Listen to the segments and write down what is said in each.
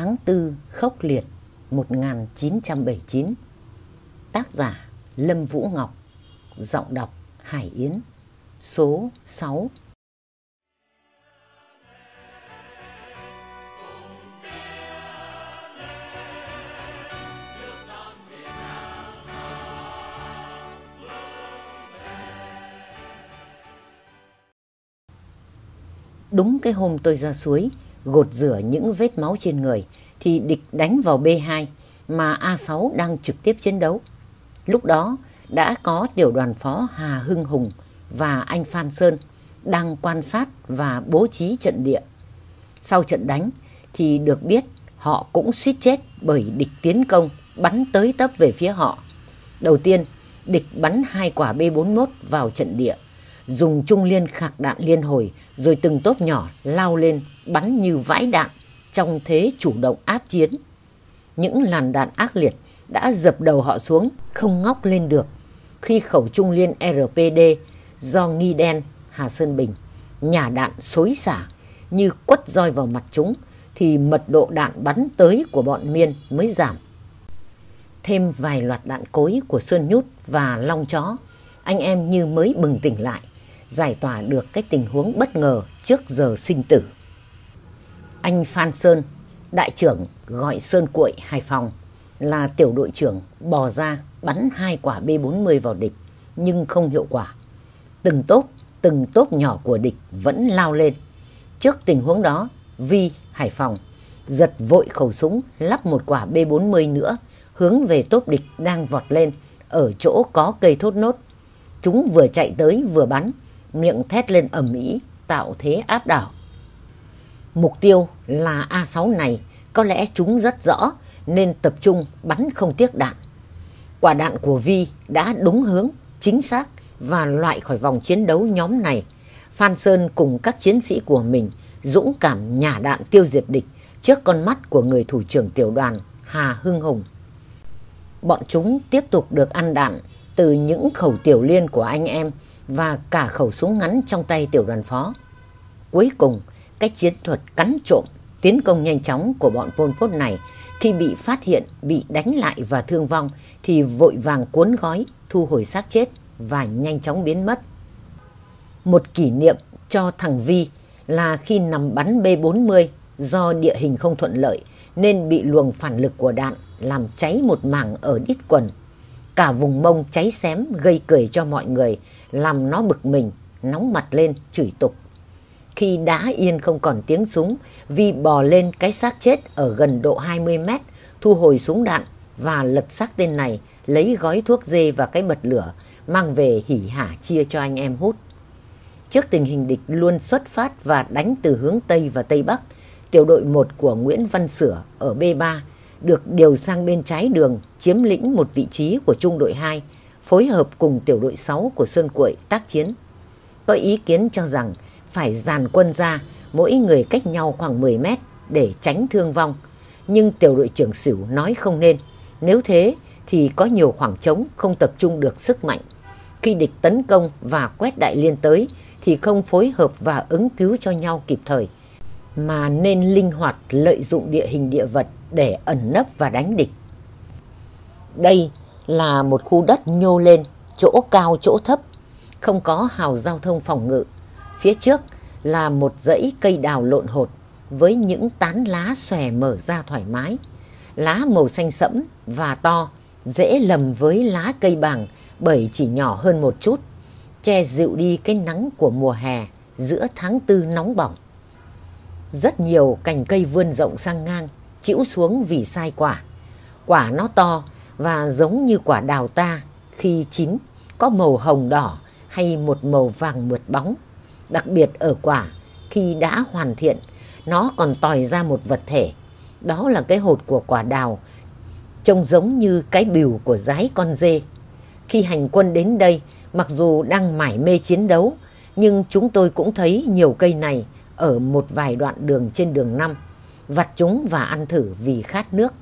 Tháng tư khốc liệt 1979 Tác giả Lâm Vũ Ngọc. Giọng đọc Hải Yến. Số 6 Đúng cái hôm tôi ra suối gột rửa những vết máu trên người thì địch đánh vào B2 mà A6 đang trực tiếp chiến đấu. Lúc đó đã có tiểu đoàn phó Hà Hưng Hùng và anh Phan Sơn đang quan sát và bố trí trận địa. Sau trận đánh thì được biết họ cũng suýt chết bởi địch tiến công bắn tới tấp về phía họ. Đầu tiên, địch bắn hai quả B41 vào trận địa dùng trung liên khạc đạn liên hồi rồi từng tốp nhỏ lao lên bắn như vãi đạn trong thế chủ động áp chiến. Những làn đạn ác liệt đã dập đầu họ xuống không ngóc lên được khi khẩu trung liên RPD do nghi đen Hà Sơn Bình nhả đạn xối xả như quất roi vào mặt chúng thì mật độ đạn bắn tới của bọn miên mới giảm. Thêm vài loạt đạn cối của Sơn Nhút và Long Chó, anh em như mới bừng tỉnh lại giải tỏa được cái tình huống bất ngờ trước giờ sinh tử. Anh Phan Sơn, đại trưởng gọi Sơn Cuội Hải Phòng là tiểu đội trưởng bò ra bắn hai quả B-40 vào địch nhưng không hiệu quả. Từng tốp, từng tốp nhỏ của địch vẫn lao lên. Trước tình huống đó, Vi Hải Phòng giật vội khẩu súng lắp một quả B-40 nữa hướng về tốp địch đang vọt lên ở chỗ có cây thốt nốt. Chúng vừa chạy tới vừa bắn miệng thét lên ầm ĩ tạo thế áp đảo. Mục tiêu là A6 này có lẽ chúng rất rõ nên tập trung bắn không tiếc đạn. Quả đạn của Vi đã đúng hướng, chính xác và loại khỏi vòng chiến đấu nhóm này. Phan Sơn cùng các chiến sĩ của mình dũng cảm nhả đạn tiêu diệt địch trước con mắt của người thủ trưởng tiểu đoàn Hà Hưng Hùng. Bọn chúng tiếp tục được ăn đạn từ những khẩu tiểu liên của anh em và cả khẩu súng ngắn trong tay tiểu đoàn phó. Cuối cùng, cái chiến thuật cắn trộm, tiến công nhanh chóng của bọn Pol Pot này khi bị phát hiện, bị đánh lại và thương vong thì vội vàng cuốn gói, thu hồi xác chết và nhanh chóng biến mất. Một kỷ niệm cho thằng Vi là khi nằm bắn B-40 do địa hình không thuận lợi nên bị luồng phản lực của đạn làm cháy một mảng ở đít quần. Cả vùng mông cháy xém gây cười cho mọi người làm nó bực mình, nóng mặt lên, chửi tục. Khi đã yên không còn tiếng súng, Vi bò lên cái xác chết ở gần độ 20 mét, thu hồi súng đạn và lật xác tên này, lấy gói thuốc dê và cái bật lửa, mang về hỉ hả chia cho anh em hút. Trước tình hình địch luôn xuất phát và đánh từ hướng Tây và Tây Bắc, tiểu đội 1 của Nguyễn Văn Sửa ở B3 được điều sang bên trái đường, chiếm lĩnh một vị trí của trung đội 2 phối hợp cùng tiểu đội 6 của Xuân Quậy tác chiến. Có ý kiến cho rằng phải dàn quân ra, mỗi người cách nhau khoảng 10 mét để tránh thương vong. Nhưng tiểu đội trưởng Sửu nói không nên. Nếu thế thì có nhiều khoảng trống không tập trung được sức mạnh. Khi địch tấn công và quét đại liên tới thì không phối hợp và ứng cứu cho nhau kịp thời. Mà nên linh hoạt lợi dụng địa hình địa vật để ẩn nấp và đánh địch. Đây là một khu đất nhô lên, chỗ cao chỗ thấp, không có hào giao thông phòng ngự. Phía trước là một dãy cây đào lộn hột với những tán lá xòe mở ra thoải mái. Lá màu xanh sẫm và to, dễ lầm với lá cây bàng bởi chỉ nhỏ hơn một chút, che dịu đi cái nắng của mùa hè giữa tháng tư nóng bỏng. Rất nhiều cành cây vươn rộng sang ngang, chĩu xuống vì sai quả. Quả nó to, và giống như quả đào ta khi chín có màu hồng đỏ hay một màu vàng mượt bóng. Đặc biệt ở quả khi đã hoàn thiện nó còn tòi ra một vật thể. Đó là cái hột của quả đào trông giống như cái bìu của rái con dê. Khi hành quân đến đây mặc dù đang mải mê chiến đấu nhưng chúng tôi cũng thấy nhiều cây này ở một vài đoạn đường trên đường năm vặt chúng và ăn thử vì khát nước.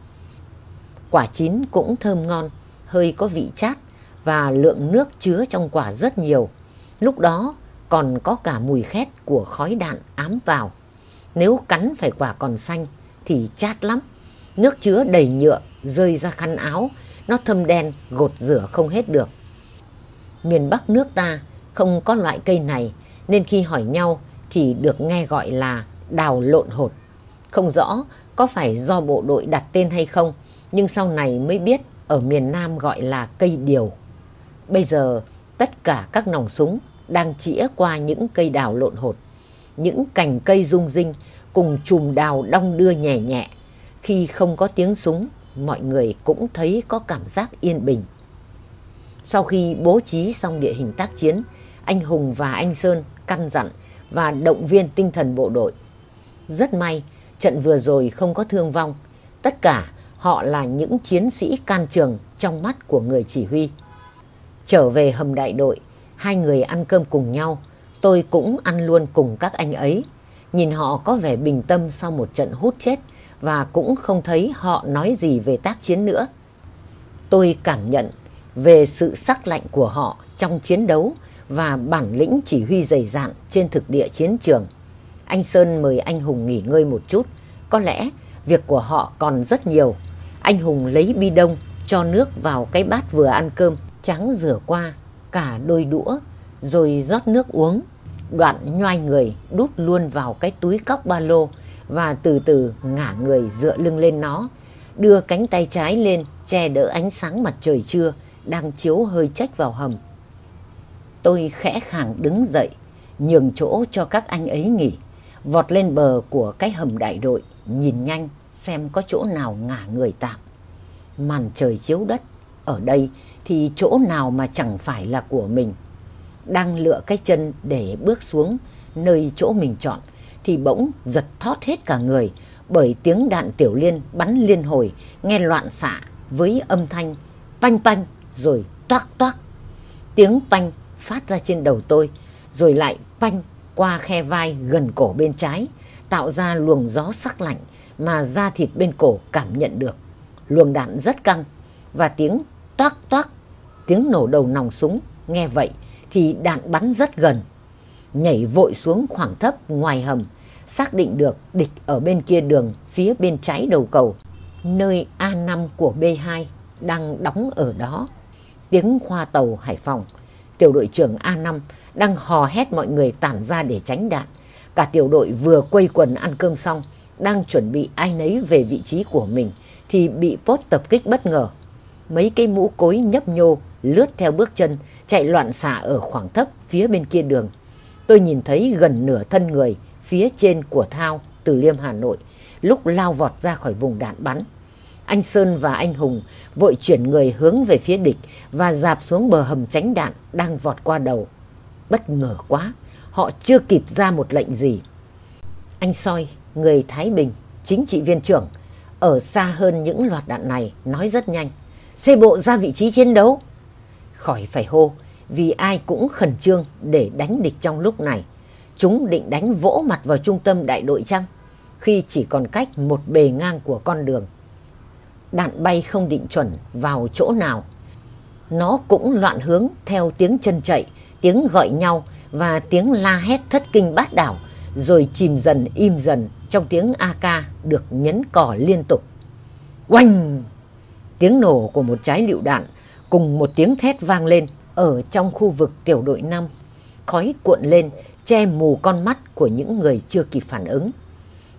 Quả chín cũng thơm ngon, hơi có vị chát và lượng nước chứa trong quả rất nhiều. Lúc đó còn có cả mùi khét của khói đạn ám vào. Nếu cắn phải quả còn xanh thì chát lắm. Nước chứa đầy nhựa, rơi ra khăn áo, nó thâm đen, gột rửa không hết được. Miền Bắc nước ta không có loại cây này, nên khi hỏi nhau thì được nghe gọi là đào lộn hột. Không rõ có phải do bộ đội đặt tên hay không, nhưng sau này mới biết ở miền Nam gọi là cây điều. Bây giờ tất cả các nòng súng đang chĩa qua những cây đào lộn hột. Những cành cây rung rinh cùng chùm đào đong đưa nhẹ nhẹ. Khi không có tiếng súng, mọi người cũng thấy có cảm giác yên bình. Sau khi bố trí xong địa hình tác chiến, anh Hùng và anh Sơn căn dặn và động viên tinh thần bộ đội. Rất may, trận vừa rồi không có thương vong. Tất cả họ là những chiến sĩ can trường trong mắt của người chỉ huy. Trở về hầm đại đội, hai người ăn cơm cùng nhau. Tôi cũng ăn luôn cùng các anh ấy. Nhìn họ có vẻ bình tâm sau một trận hút chết và cũng không thấy họ nói gì về tác chiến nữa. Tôi cảm nhận về sự sắc lạnh của họ trong chiến đấu và bản lĩnh chỉ huy dày dạn trên thực địa chiến trường. Anh Sơn mời anh Hùng nghỉ ngơi một chút. Có lẽ việc của họ còn rất nhiều. Anh Hùng lấy bi đông cho nước vào cái bát vừa ăn cơm, trắng rửa qua cả đôi đũa, rồi rót nước uống. Đoạn nhoai người đút luôn vào cái túi cóc ba lô và từ từ ngả người dựa lưng lên nó, đưa cánh tay trái lên che đỡ ánh sáng mặt trời trưa đang chiếu hơi trách vào hầm. Tôi khẽ khàng đứng dậy, nhường chỗ cho các anh ấy nghỉ, vọt lên bờ của cái hầm đại đội, nhìn nhanh xem có chỗ nào ngả người tạm. Màn trời chiếu đất, ở đây thì chỗ nào mà chẳng phải là của mình. Đang lựa cái chân để bước xuống nơi chỗ mình chọn thì bỗng giật thót hết cả người bởi tiếng đạn tiểu liên bắn liên hồi nghe loạn xạ với âm thanh panh panh rồi toác toác. Tiếng panh phát ra trên đầu tôi rồi lại panh qua khe vai gần cổ bên trái tạo ra luồng gió sắc lạnh mà da thịt bên cổ cảm nhận được. Luồng đạn rất căng và tiếng toác toác, tiếng nổ đầu nòng súng, nghe vậy thì đạn bắn rất gần. Nhảy vội xuống khoảng thấp ngoài hầm, xác định được địch ở bên kia đường phía bên trái đầu cầu, nơi A5 của B2 đang đóng ở đó. Tiếng khoa tàu Hải Phòng, tiểu đội trưởng A5 đang hò hét mọi người tản ra để tránh đạn. Cả tiểu đội vừa quây quần ăn cơm xong, đang chuẩn bị ai nấy về vị trí của mình thì bị pốt tập kích bất ngờ. Mấy cây mũ cối nhấp nhô lướt theo bước chân chạy loạn xạ ở khoảng thấp phía bên kia đường. Tôi nhìn thấy gần nửa thân người phía trên của thao từ Liêm Hà Nội lúc lao vọt ra khỏi vùng đạn bắn. Anh Sơn và anh Hùng vội chuyển người hướng về phía địch và dạp xuống bờ hầm tránh đạn đang vọt qua đầu. Bất ngờ quá, họ chưa kịp ra một lệnh gì. Anh Soi người Thái Bình, chính trị viên trưởng, ở xa hơn những loạt đạn này, nói rất nhanh. Xe bộ ra vị trí chiến đấu. Khỏi phải hô, vì ai cũng khẩn trương để đánh địch trong lúc này. Chúng định đánh vỗ mặt vào trung tâm đại đội chăng? Khi chỉ còn cách một bề ngang của con đường. Đạn bay không định chuẩn vào chỗ nào. Nó cũng loạn hướng theo tiếng chân chạy, tiếng gọi nhau và tiếng la hét thất kinh bát đảo, rồi chìm dần im dần trong tiếng AK được nhấn cò liên tục. Oanh! Tiếng nổ của một trái lựu đạn cùng một tiếng thét vang lên ở trong khu vực tiểu đội 5. Khói cuộn lên che mù con mắt của những người chưa kịp phản ứng.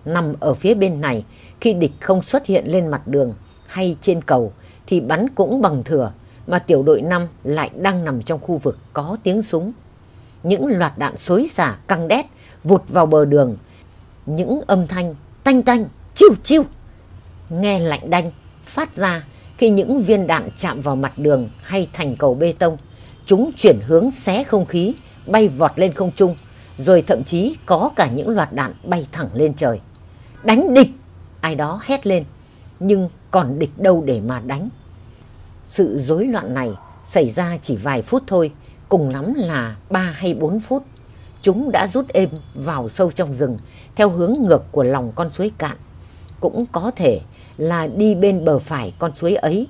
Nằm ở phía bên này, khi địch không xuất hiện lên mặt đường hay trên cầu thì bắn cũng bằng thừa mà tiểu đội 5 lại đang nằm trong khu vực có tiếng súng. Những loạt đạn xối xả căng đét vụt vào bờ đường những âm thanh tanh tanh, chiu chiu. Nghe lạnh đanh phát ra khi những viên đạn chạm vào mặt đường hay thành cầu bê tông. Chúng chuyển hướng xé không khí, bay vọt lên không trung, rồi thậm chí có cả những loạt đạn bay thẳng lên trời. Đánh địch! Ai đó hét lên, nhưng còn địch đâu để mà đánh. Sự rối loạn này xảy ra chỉ vài phút thôi, cùng lắm là 3 hay 4 phút chúng đã rút êm vào sâu trong rừng theo hướng ngược của lòng con suối cạn. Cũng có thể là đi bên bờ phải con suối ấy.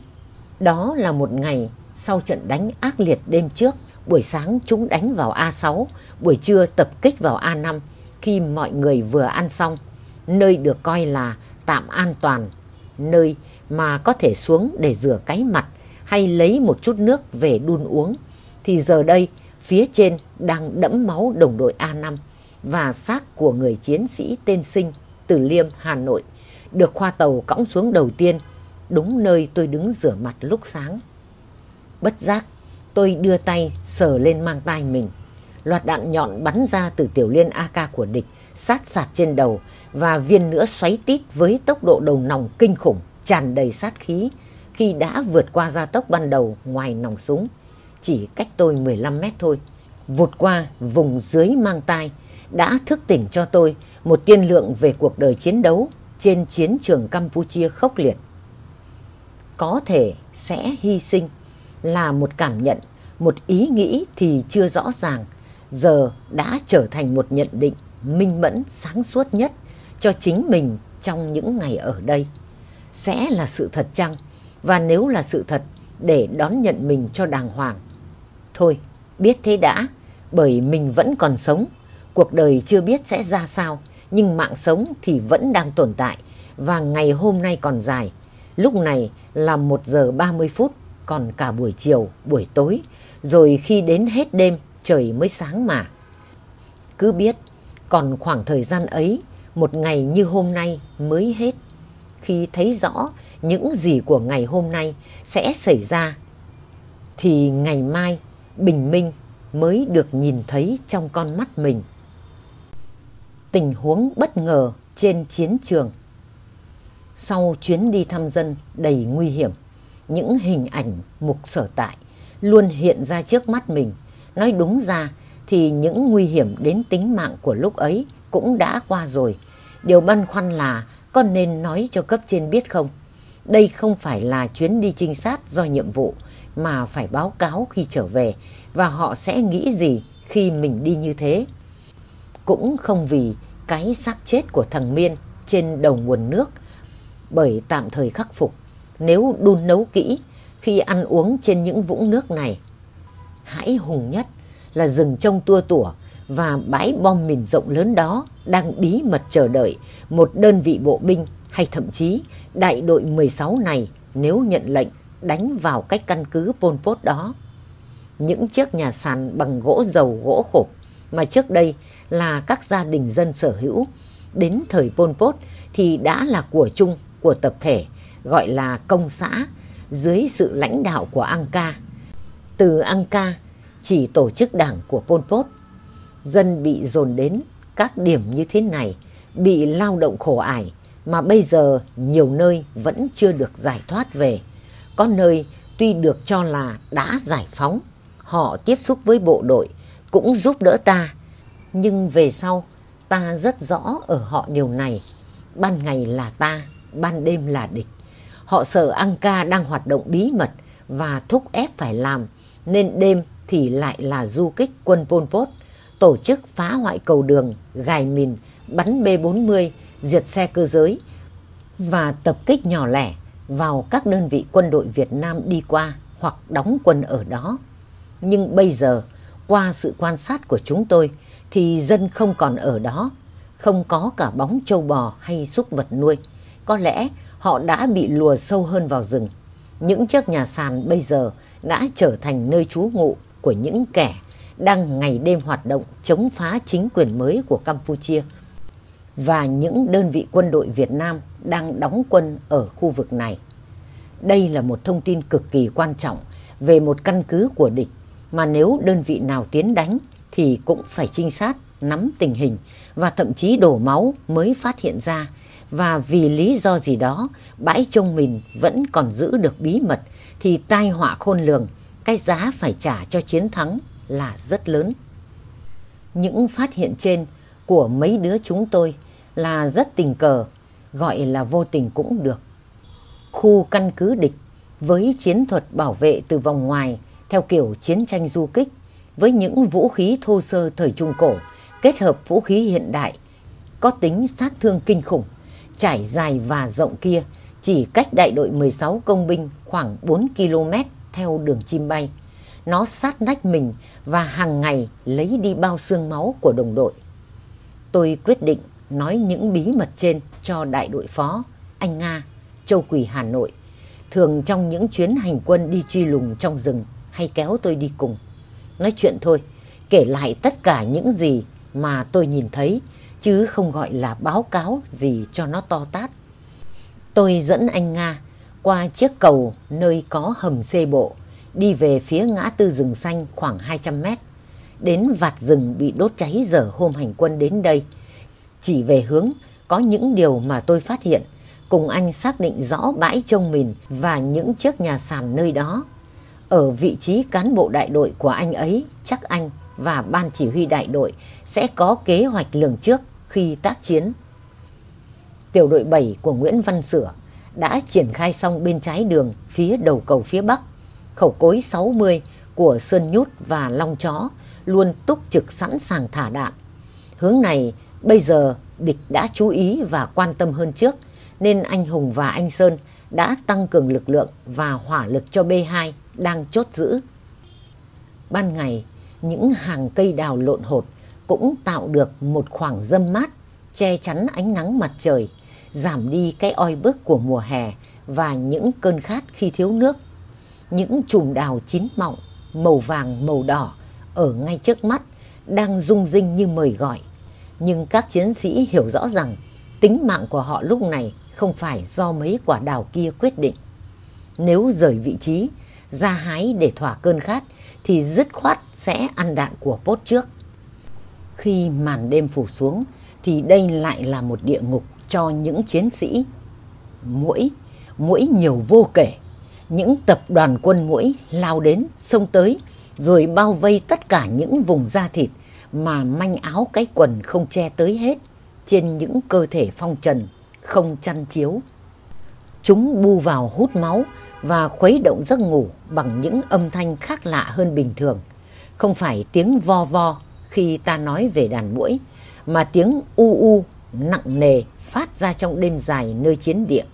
Đó là một ngày sau trận đánh ác liệt đêm trước, buổi sáng chúng đánh vào A6, buổi trưa tập kích vào A5 khi mọi người vừa ăn xong, nơi được coi là tạm an toàn, nơi mà có thể xuống để rửa cái mặt hay lấy một chút nước về đun uống, thì giờ đây phía trên đang đẫm máu đồng đội A5 và xác của người chiến sĩ tên Sinh từ Liêm, Hà Nội, được khoa tàu cõng xuống đầu tiên, đúng nơi tôi đứng rửa mặt lúc sáng. Bất giác, tôi đưa tay sờ lên mang tay mình. Loạt đạn nhọn bắn ra từ tiểu liên AK của địch, sát sạt trên đầu và viên nữa xoáy tít với tốc độ đầu nòng kinh khủng, tràn đầy sát khí khi đã vượt qua gia tốc ban đầu ngoài nòng súng. Chỉ cách tôi 15 mét thôi. Vụt qua vùng dưới mang tai đã thức tỉnh cho tôi một tiên lượng về cuộc đời chiến đấu trên chiến trường Campuchia khốc liệt. Có thể sẽ hy sinh là một cảm nhận, một ý nghĩ thì chưa rõ ràng, giờ đã trở thành một nhận định minh mẫn sáng suốt nhất cho chính mình trong những ngày ở đây. Sẽ là sự thật chăng? Và nếu là sự thật, để đón nhận mình cho đàng hoàng. Thôi, biết thế đã, bởi mình vẫn còn sống. Cuộc đời chưa biết sẽ ra sao, nhưng mạng sống thì vẫn đang tồn tại và ngày hôm nay còn dài. Lúc này là 1 giờ 30 phút, còn cả buổi chiều, buổi tối, rồi khi đến hết đêm trời mới sáng mà. Cứ biết, còn khoảng thời gian ấy, một ngày như hôm nay mới hết. Khi thấy rõ những gì của ngày hôm nay sẽ xảy ra, thì ngày mai bình minh mới được nhìn thấy trong con mắt mình. Tình huống bất ngờ trên chiến trường Sau chuyến đi thăm dân đầy nguy hiểm, những hình ảnh mục sở tại luôn hiện ra trước mắt mình. Nói đúng ra thì những nguy hiểm đến tính mạng của lúc ấy cũng đã qua rồi. Điều băn khoăn là con nên nói cho cấp trên biết không? Đây không phải là chuyến đi trinh sát do nhiệm vụ, mà phải báo cáo khi trở về, và họ sẽ nghĩ gì khi mình đi như thế. Cũng không vì cái xác chết của thằng Miên trên đầu nguồn nước, bởi tạm thời khắc phục nếu đun nấu kỹ, khi ăn uống trên những vũng nước này. Hãi hùng nhất là rừng trông tua tủa và bãi bom mìn rộng lớn đó đang bí mật chờ đợi một đơn vị bộ binh hay thậm chí đại đội 16 này nếu nhận lệnh đánh vào cách căn cứ Pol Pot đó. Những chiếc nhà sàn bằng gỗ dầu gỗ khổ mà trước đây là các gia đình dân sở hữu, đến thời Pol Pot thì đã là của chung của tập thể gọi là công xã dưới sự lãnh đạo của Angka. Từ Angka chỉ tổ chức đảng của Pol Pot, dân bị dồn đến các điểm như thế này, bị lao động khổ ải mà bây giờ nhiều nơi vẫn chưa được giải thoát về. Có nơi tuy được cho là đã giải phóng, họ tiếp xúc với bộ đội cũng giúp đỡ ta. Nhưng về sau ta rất rõ ở họ điều này. Ban ngày là ta, ban đêm là địch. Họ sợ Anka đang hoạt động bí mật và thúc ép phải làm, nên đêm thì lại là du kích quân Pol Pot, tổ chức phá hoại cầu đường, gài mìn, bắn B-40, diệt xe cơ giới và tập kích nhỏ lẻ vào các đơn vị quân đội Việt Nam đi qua hoặc đóng quân ở đó. Nhưng bây giờ, qua sự quan sát của chúng tôi, thì dân không còn ở đó, không có cả bóng trâu bò hay súc vật nuôi. Có lẽ họ đã bị lùa sâu hơn vào rừng. Những chiếc nhà sàn bây giờ đã trở thành nơi trú ngụ của những kẻ đang ngày đêm hoạt động chống phá chính quyền mới của Campuchia. Và những đơn vị quân đội Việt Nam đang đóng quân ở khu vực này. Đây là một thông tin cực kỳ quan trọng về một căn cứ của địch mà nếu đơn vị nào tiến đánh thì cũng phải trinh sát, nắm tình hình và thậm chí đổ máu mới phát hiện ra. Và vì lý do gì đó bãi trông mình vẫn còn giữ được bí mật thì tai họa khôn lường, cái giá phải trả cho chiến thắng là rất lớn. Những phát hiện trên của mấy đứa chúng tôi là rất tình cờ, gọi là vô tình cũng được. Khu căn cứ địch với chiến thuật bảo vệ từ vòng ngoài theo kiểu chiến tranh du kích với những vũ khí thô sơ thời Trung Cổ kết hợp vũ khí hiện đại có tính sát thương kinh khủng trải dài và rộng kia chỉ cách đại đội 16 công binh khoảng 4 km theo đường chim bay. Nó sát nách mình và hàng ngày lấy đi bao xương máu của đồng đội. Tôi quyết định nói những bí mật trên cho đại đội phó anh Nga, Châu Quỳ Hà Nội. Thường trong những chuyến hành quân đi truy lùng trong rừng hay kéo tôi đi cùng. Nói chuyện thôi, kể lại tất cả những gì mà tôi nhìn thấy, chứ không gọi là báo cáo gì cho nó to tát. Tôi dẫn anh Nga qua chiếc cầu nơi có hầm xê bộ, đi về phía ngã tư rừng xanh khoảng 200 mét. Đến vạt rừng bị đốt cháy giờ hôm hành quân đến đây. Chỉ về hướng có những điều mà tôi phát hiện, cùng anh xác định rõ bãi trông mìn và những chiếc nhà sàn nơi đó. Ở vị trí cán bộ đại đội của anh ấy, chắc anh và ban chỉ huy đại đội sẽ có kế hoạch lường trước khi tác chiến. Tiểu đội 7 của Nguyễn Văn Sửa đã triển khai xong bên trái đường phía đầu cầu phía Bắc. Khẩu cối 60 của Sơn Nhút và Long Chó luôn túc trực sẵn sàng thả đạn. Hướng này bây giờ địch đã chú ý và quan tâm hơn trước nên anh Hùng và anh Sơn đã tăng cường lực lượng và hỏa lực cho B2 đang chốt giữ. Ban ngày, những hàng cây đào lộn hột cũng tạo được một khoảng dâm mát che chắn ánh nắng mặt trời, giảm đi cái oi bức của mùa hè và những cơn khát khi thiếu nước. Những chùm đào chín mọng, màu vàng màu đỏ ở ngay trước mắt đang rung rinh như mời gọi. Nhưng các chiến sĩ hiểu rõ rằng tính mạng của họ lúc này không phải do mấy quả đào kia quyết định. Nếu rời vị trí, ra hái để thỏa cơn khát thì dứt khoát sẽ ăn đạn của pốt trước. Khi màn đêm phủ xuống thì đây lại là một địa ngục cho những chiến sĩ. Mũi, mũi nhiều vô kể. Những tập đoàn quân mũi lao đến, xông tới, rồi bao vây tất cả những vùng da thịt mà manh áo cái quần không che tới hết trên những cơ thể phong trần, không chăn chiếu. Chúng bu vào hút máu và khuấy động giấc ngủ bằng những âm thanh khác lạ hơn bình thường. Không phải tiếng vo vo khi ta nói về đàn mũi, mà tiếng u u nặng nề phát ra trong đêm dài nơi chiến địa,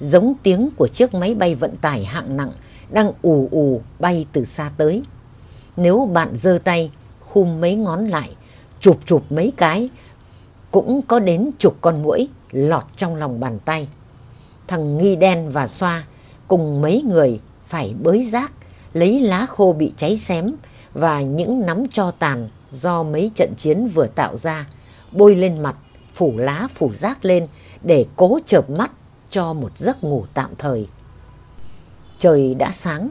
giống tiếng của chiếc máy bay vận tải hạng nặng đang ù ù bay từ xa tới. Nếu bạn giơ tay, khum mấy ngón lại, chụp chụp mấy cái, cũng có đến chục con mũi lọt trong lòng bàn tay. Thằng Nghi Đen và Xoa cùng mấy người phải bới rác, lấy lá khô bị cháy xém và những nắm cho tàn do mấy trận chiến vừa tạo ra, bôi lên mặt, phủ lá phủ rác lên để cố chợp mắt cho một giấc ngủ tạm thời. Trời đã sáng,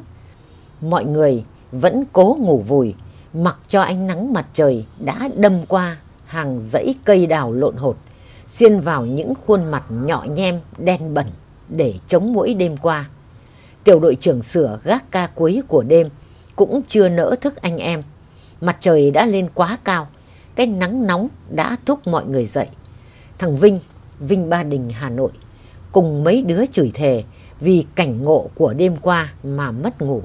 mọi người vẫn cố ngủ vùi, mặc cho ánh nắng mặt trời đã đâm qua hàng dãy cây đào lộn hột, xiên vào những khuôn mặt nhọ nhem đen bẩn để chống mũi đêm qua. Tiểu đội trưởng sửa gác ca cuối của đêm cũng chưa nỡ thức anh em. Mặt trời đã lên quá cao, cái nắng nóng đã thúc mọi người dậy. Thằng Vinh, Vinh Ba Đình Hà Nội, cùng mấy đứa chửi thề vì cảnh ngộ của đêm qua mà mất ngủ,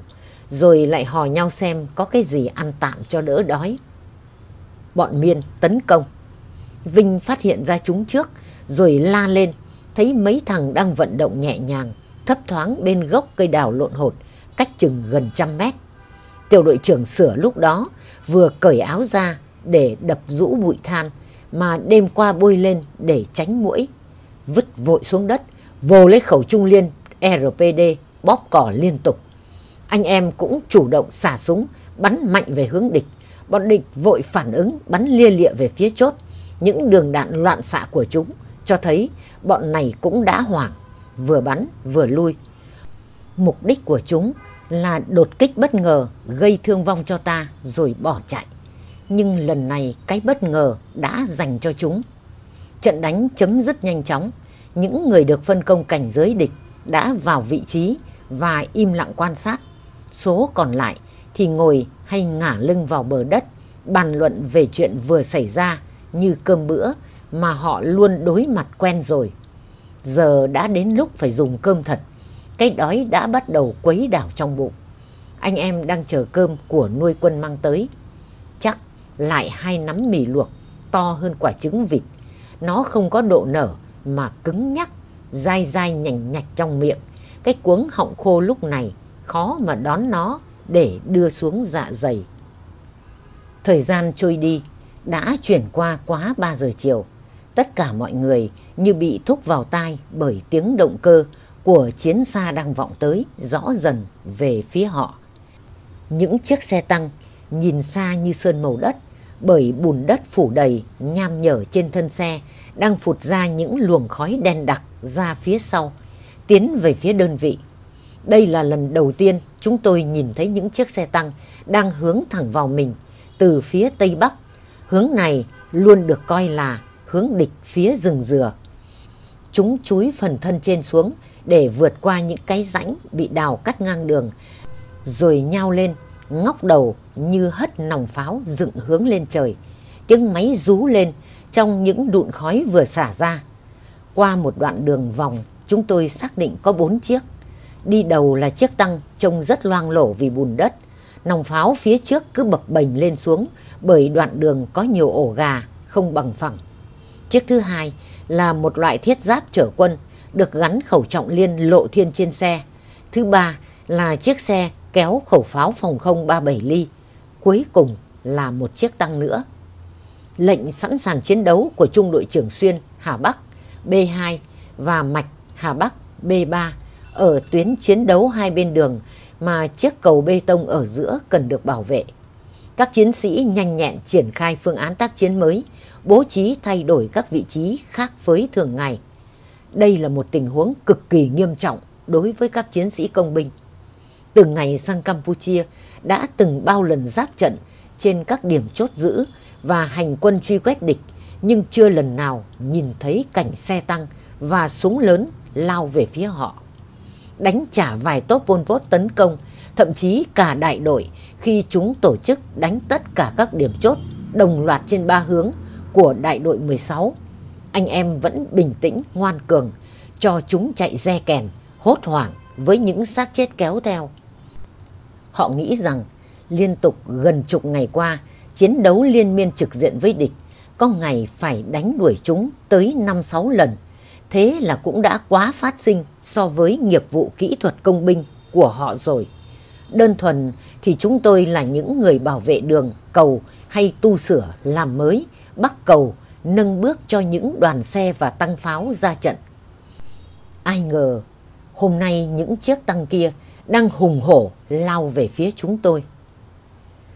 rồi lại hò nhau xem có cái gì ăn tạm cho đỡ đói. Bọn Miên tấn công. Vinh phát hiện ra chúng trước, rồi la lên, thấy mấy thằng đang vận động nhẹ nhàng, thấp thoáng bên gốc cây đào lộn hột, cách chừng gần trăm mét. Tiểu đội trưởng sửa lúc đó vừa cởi áo ra để đập rũ bụi than mà đêm qua bôi lên để tránh mũi. Vứt vội xuống đất, vồ lấy khẩu trung liên RPD bóp cỏ liên tục. Anh em cũng chủ động xả súng, bắn mạnh về hướng địch. Bọn địch vội phản ứng, bắn lia lịa về phía chốt. Những đường đạn loạn xạ của chúng cho thấy bọn này cũng đã hoảng vừa bắn vừa lui. Mục đích của chúng là đột kích bất ngờ gây thương vong cho ta rồi bỏ chạy. Nhưng lần này cái bất ngờ đã dành cho chúng. Trận đánh chấm dứt nhanh chóng. Những người được phân công cảnh giới địch đã vào vị trí và im lặng quan sát. Số còn lại thì ngồi hay ngả lưng vào bờ đất, bàn luận về chuyện vừa xảy ra như cơm bữa mà họ luôn đối mặt quen rồi. Giờ đã đến lúc phải dùng cơm thật. Cái đói đã bắt đầu quấy đảo trong bụng. Anh em đang chờ cơm của nuôi quân mang tới. Chắc lại hai nắm mì luộc to hơn quả trứng vịt. Nó không có độ nở mà cứng nhắc, dai dai nhành nhạch trong miệng. Cái cuống họng khô lúc này khó mà đón nó để đưa xuống dạ dày. Thời gian trôi đi, đã chuyển qua quá 3 giờ chiều. Tất cả mọi người như bị thúc vào tai bởi tiếng động cơ của chiến xa đang vọng tới rõ dần về phía họ. Những chiếc xe tăng nhìn xa như sơn màu đất bởi bùn đất phủ đầy nham nhở trên thân xe đang phụt ra những luồng khói đen đặc ra phía sau, tiến về phía đơn vị. Đây là lần đầu tiên chúng tôi nhìn thấy những chiếc xe tăng đang hướng thẳng vào mình từ phía Tây Bắc. Hướng này luôn được coi là hướng địch phía rừng dừa. Chúng chúi phần thân trên xuống để vượt qua những cái rãnh bị đào cắt ngang đường, rồi nhao lên, ngóc đầu như hất nòng pháo dựng hướng lên trời. Tiếng máy rú lên trong những đụn khói vừa xả ra. Qua một đoạn đường vòng, chúng tôi xác định có bốn chiếc. Đi đầu là chiếc tăng trông rất loang lổ vì bùn đất. Nòng pháo phía trước cứ bập bềnh lên xuống bởi đoạn đường có nhiều ổ gà, không bằng phẳng. Chiếc thứ hai là một loại thiết giáp chở quân được gắn khẩu trọng liên lộ thiên trên xe. Thứ ba là chiếc xe kéo khẩu pháo phòng không 37 ly. Cuối cùng là một chiếc tăng nữa. Lệnh sẵn sàng chiến đấu của Trung đội trưởng Xuyên Hà Bắc B2 và Mạch Hà Bắc B3 ở tuyến chiến đấu hai bên đường mà chiếc cầu bê tông ở giữa cần được bảo vệ. Các chiến sĩ nhanh nhẹn triển khai phương án tác chiến mới, bố trí thay đổi các vị trí khác với thường ngày. Đây là một tình huống cực kỳ nghiêm trọng đối với các chiến sĩ công binh. Từ ngày sang Campuchia đã từng bao lần giáp trận trên các điểm chốt giữ và hành quân truy quét địch nhưng chưa lần nào nhìn thấy cảnh xe tăng và súng lớn lao về phía họ. Đánh trả vài tốp Pol Pot tấn công, thậm chí cả đại đội khi chúng tổ chức đánh tất cả các điểm chốt đồng loạt trên ba hướng của đại đội 16. Anh em vẫn bình tĩnh, ngoan cường, cho chúng chạy re kèn, hốt hoảng với những xác chết kéo theo. Họ nghĩ rằng liên tục gần chục ngày qua, chiến đấu liên miên trực diện với địch, có ngày phải đánh đuổi chúng tới 5-6 lần. Thế là cũng đã quá phát sinh so với nghiệp vụ kỹ thuật công binh của họ rồi. Đơn thuần thì chúng tôi là những người bảo vệ đường, cầu hay tu sửa, làm mới, bắc cầu, nâng bước cho những đoàn xe và tăng pháo ra trận. Ai ngờ, hôm nay những chiếc tăng kia đang hùng hổ lao về phía chúng tôi.